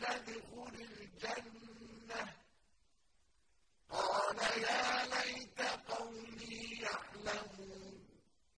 قيل ادخل الجنة. قال يا ليت قومي يعلمون.